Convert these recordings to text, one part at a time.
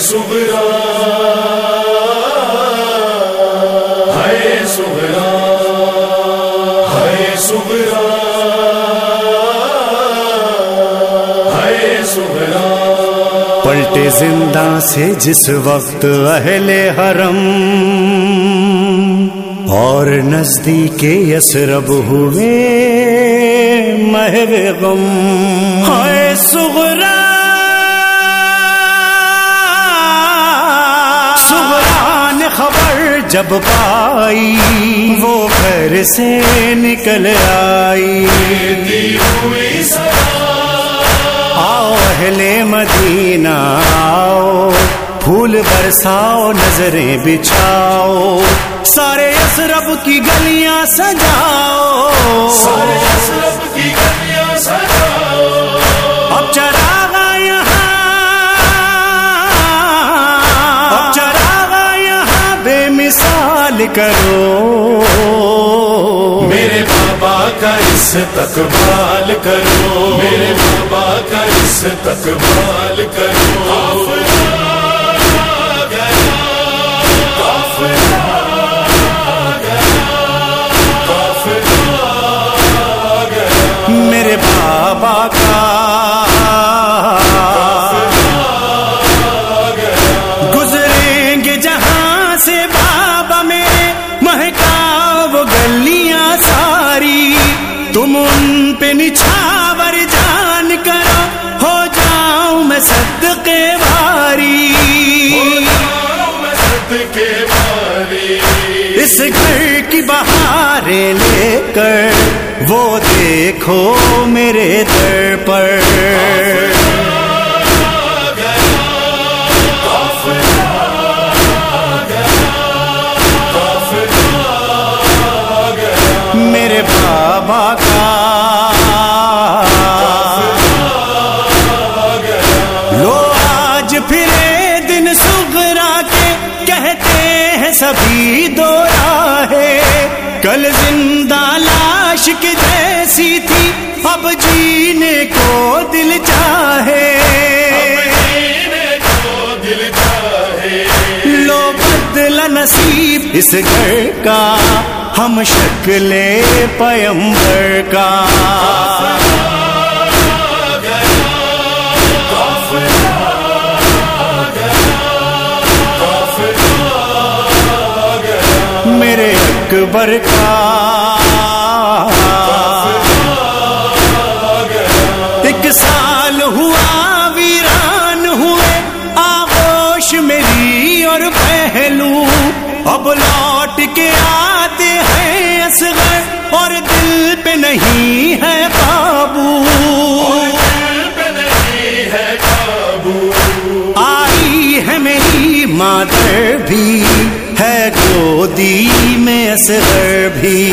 سغرا ہے سغرا ہے سغرا ہے سغرا پلٹے زندہ سے جس وقت اہل حرم اور نزدیک یسرب ہوئے محو غم۔ ہائے سغرا سغرا خبر جب پائی، وہ گھر سے نکل آئی۔ آؤ اہل مدینہ، آؤ، پھول برساؤ، نظریں بچھاؤ۔ سارے اسرب کی گلیاں سجاؤ۔ سارے اسرف کی گلیاں سجاؤ۔ کرو۔ میرے بابا کا اس تقبال کرو۔ میرے بابا کا اس تقبال کرو۔ میرے گلیاں ساری تم ان پہ نچھاور جان کرو ہو جاؤں میں صدقے باری اس گھر کی بہاریں لے کر وہ دیکھو میرے در پر۔ بابا کا لو آج پھرے دن سغرا کے کہتے ہیں سبھی دو ہے کل زندہ لاش کی جیسی تھی، اب جینے کو دل چاہے۔ لو بدل نصیب اس گھر کا۔ ہم شکل پیمبر کا۔ میرے اکبر کا۔ ایک سال ہوا، ویران ہوئے۔ آغوش میری اور پہلو۔ اب لوٹ کے آتے ہیں اصغر اور دل پہ نہیں ہے قابو۔ ہے آئی ہے میری مادر بھی، ہے گودی میں اصغر بھی۔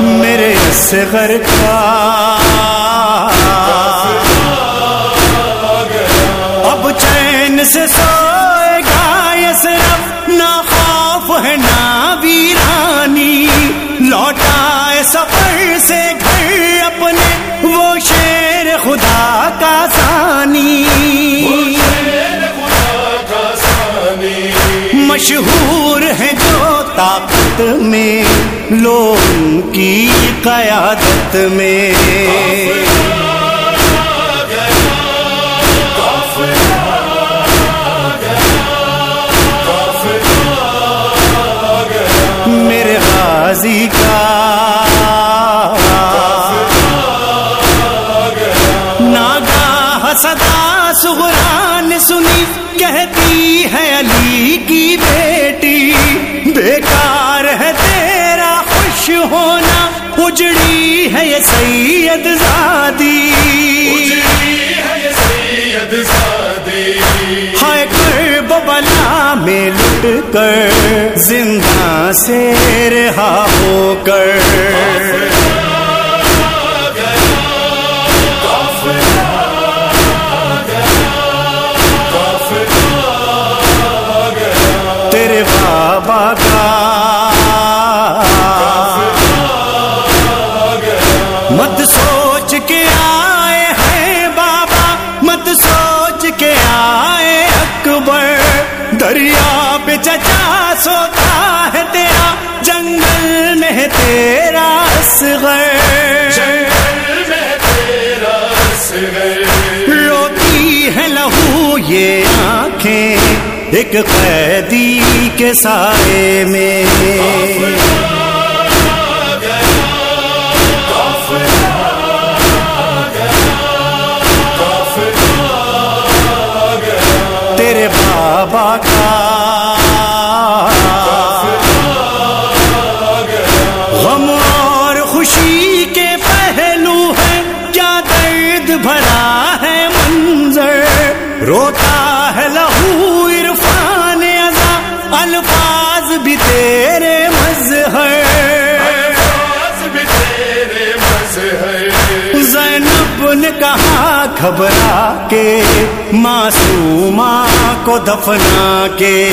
میرے اصغر کا صرف نہ خوف ہے نہ ویرانی۔ لوٹائے سفر سے گھر اپنے وہ شیر خدا کا ثانی۔ خدا کا ثانی۔ مشہور ہے جو طاقت میں لوگوں کی قیادت میں۔ ہونا، اجڑی ہے یہ سید زادی۔ سید ہائے کر بلا میں لٹ کر، زندہ سے رہا ہو کر۔ روتی ہے لہو یہ آنکھیں ایک قیدی کے سائے میں۔ تیرے مظہر۔ زینب نے کہا گھبرا کے معصومہ کو دفنا کے۔